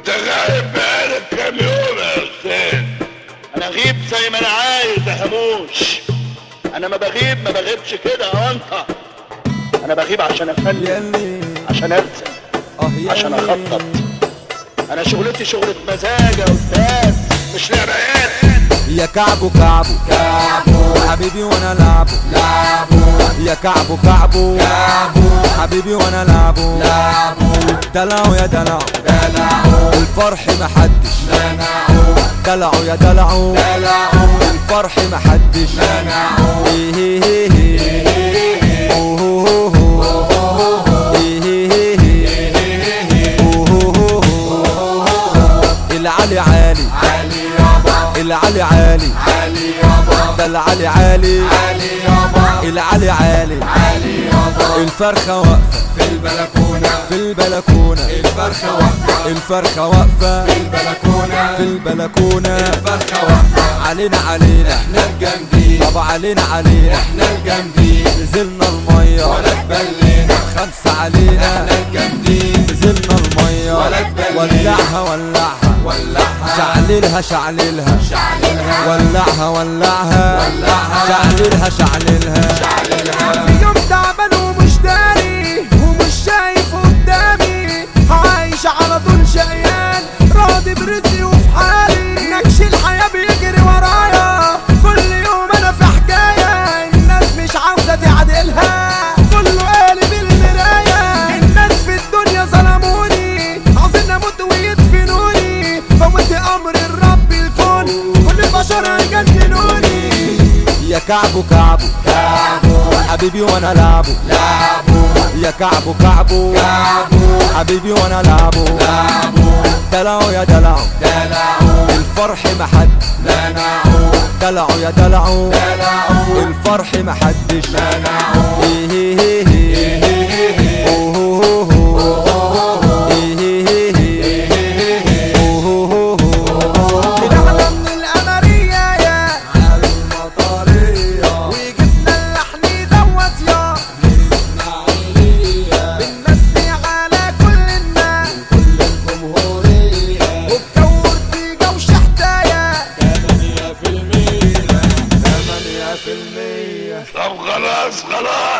انت غايب بقالك كام يوم يا أستاذ؟ أنا اغيب زي ما أنا عايز يا هموش أنا ما بغيب ما بغيبش كده يا أنت. أنا بغيب عشان يلي عشان ارسم عشان أخطط. أنا شغلتي شغلة مزاج يا أستاذ مش لعبة يا كعبو كعبو. كعبو. حبيبي وأنا لعبو. لعبو. يا كعبو كعبو. كعبو حبيبي وأنا لعبو. لعبو. دلعوا يا دلعوا دلعوا الفرح محدش منعوا دلعوا يا دلعوا دلعوا الفرح محدش منعوا إيه إيه إيه. أوه أوه أوه. إيه إيه إيه. أوه أوه أوه. العلي عالي العلي عالي ده العلي عالي العلي عالي الفرخة واقفة. في البلكونة. في البلكونة. الفرخة واقفة. الفرخة واقفة. في البلكونة. في البلكونة. الفرخة واقفة. علينا علينا. إحنا الجامدين. طب علينا علينا. إحنا الجامدين. نزلنا المية. ولا تبلينا. خمسة علينا. إحنا الجامدين. نزلنا المية. ولا تبلينا. ولعها ولعها. ولعها. شعللها شعللها شعللها ولعها ولعها. ولعها. شعللها شعللها شعللها يا كعبو كعبو كعبو حبيبي وأنا لعبو لعبوا يا كعبو كعبو لعبوا حبيبي وأنا لعبو لعبوا دلعوا يا دلعوا دلعوا الفرح محد منعوا دلعوا يا دلعوا دلعوا الفرح محدش منعوا طب خلاص خلاص.